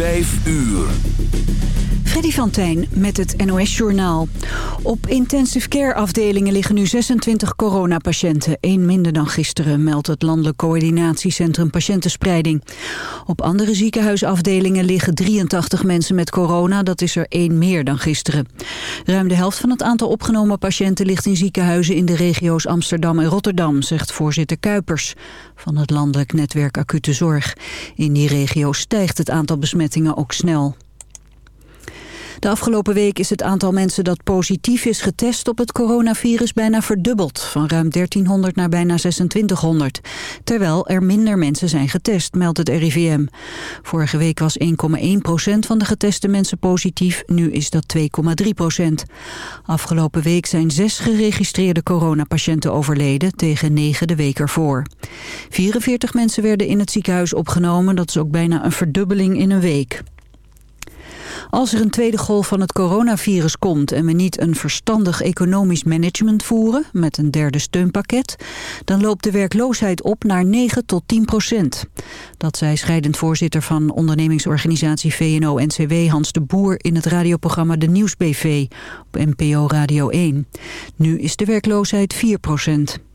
Vijf uur. Freddy van Tijn met het NOS-journaal. Op intensive care afdelingen liggen nu 26 coronapatiënten. één minder dan gisteren, meldt het Landelijk Coördinatiecentrum Patiëntenspreiding. Op andere ziekenhuisafdelingen liggen 83 mensen met corona. Dat is er één meer dan gisteren. Ruim de helft van het aantal opgenomen patiënten ligt in ziekenhuizen in de regio's Amsterdam en Rotterdam, zegt voorzitter Kuipers van het Landelijk Netwerk Acute Zorg. In die regio stijgt het aantal besmettingen ook snel. De afgelopen week is het aantal mensen dat positief is getest op het coronavirus bijna verdubbeld. Van ruim 1300 naar bijna 2600. Terwijl er minder mensen zijn getest, meldt het RIVM. Vorige week was 1,1% van de geteste mensen positief. Nu is dat 2,3% Afgelopen week zijn zes geregistreerde coronapatiënten overleden tegen negen de week ervoor. 44 mensen werden in het ziekenhuis opgenomen. Dat is ook bijna een verdubbeling in een week. Als er een tweede golf van het coronavirus komt en we niet een verstandig economisch management voeren met een derde steunpakket, dan loopt de werkloosheid op naar 9 tot 10 procent. Dat zei scheidend voorzitter van ondernemingsorganisatie VNO-NCW Hans de Boer in het radioprogramma De Nieuwsbv op NPO Radio 1. Nu is de werkloosheid 4 procent.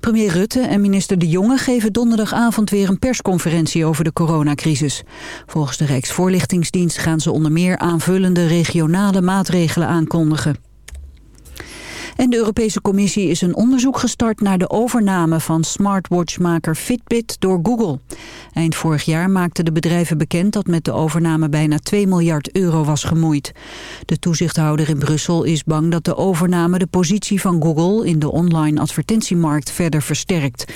Premier Rutte en minister De Jonge geven donderdagavond weer een persconferentie over de coronacrisis. Volgens de Rijksvoorlichtingsdienst gaan ze onder meer aanvullende regionale maatregelen aankondigen. En de Europese Commissie is een onderzoek gestart naar de overname van smartwatchmaker Fitbit door Google. Eind vorig jaar maakten de bedrijven bekend dat met de overname bijna 2 miljard euro was gemoeid. De toezichthouder in Brussel is bang dat de overname de positie van Google in de online advertentiemarkt verder versterkt.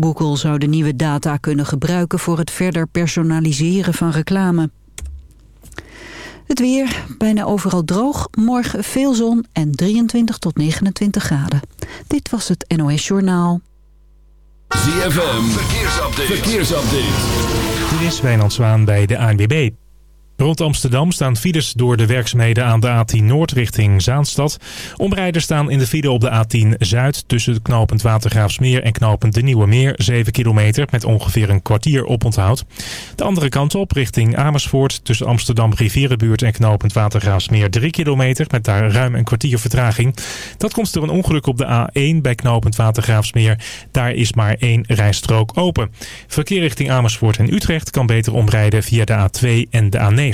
Google zou de nieuwe data kunnen gebruiken voor het verder personaliseren van reclame. Het weer, bijna overal droog. Morgen veel zon en 23 tot 29 graden. Dit was het NOS Journaal. ZFM, verkeersupdate. verkeersupdate. Dit is Wijnand Zwaan bij de ANWB. Rond Amsterdam staan files door de werkzaamheden aan de A10 Noord richting Zaanstad. Omrijders staan in de file op de A10 Zuid tussen het knooppunt Watergraafsmeer en knooppunt De Nieuwe Meer. 7 kilometer met ongeveer een kwartier oponthoud. De andere kant op richting Amersfoort tussen Amsterdam Rivierenbuurt en knooppunt Watergraafsmeer 3 kilometer met daar ruim een kwartier vertraging. Dat komt door een ongeluk op de A1 bij knooppunt Watergraafsmeer. Daar is maar één rijstrook open. Verkeer richting Amersfoort en Utrecht kan beter omrijden via de A2 en de A9.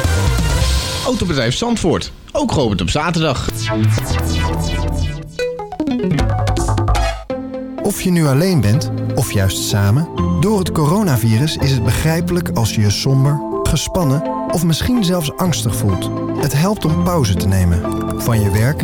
Autobedrijf Zandvoort. Ook geopend op zaterdag. Of je nu alleen bent, of juist samen... door het coronavirus is het begrijpelijk als je je somber, gespannen... of misschien zelfs angstig voelt. Het helpt om pauze te nemen. Van je werk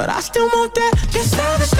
But I still want that. Just how the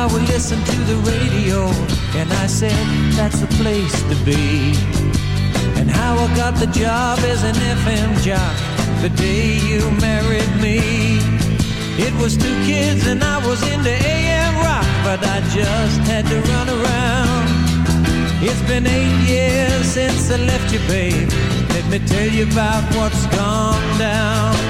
How we listened to the radio and I said that's the place to be. And how I got the job as an FM jock the day you married me. It was two kids and I was into AM rock, but I just had to run around. It's been eight years since I left you, babe. Let me tell you about what's gone down.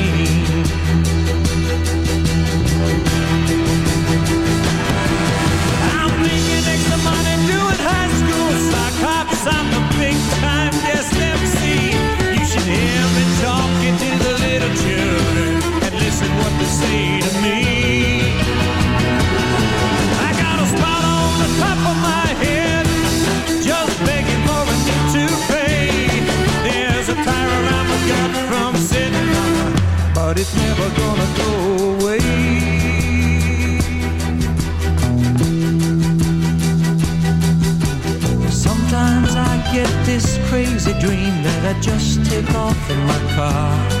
crazy dream that I just take off in my car.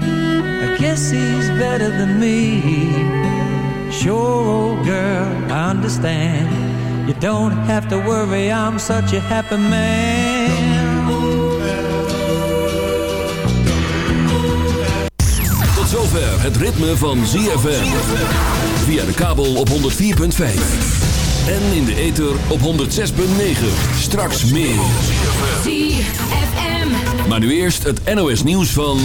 I guess he's better than me. Sure, old girl, I understand. You don't have to worry, I'm such a happy man. Tot zover het ritme van ZFM. Via de kabel op 104.5. En in de ether op 106.9. Straks meer. ZFM. Maar nu eerst het NOS nieuws van...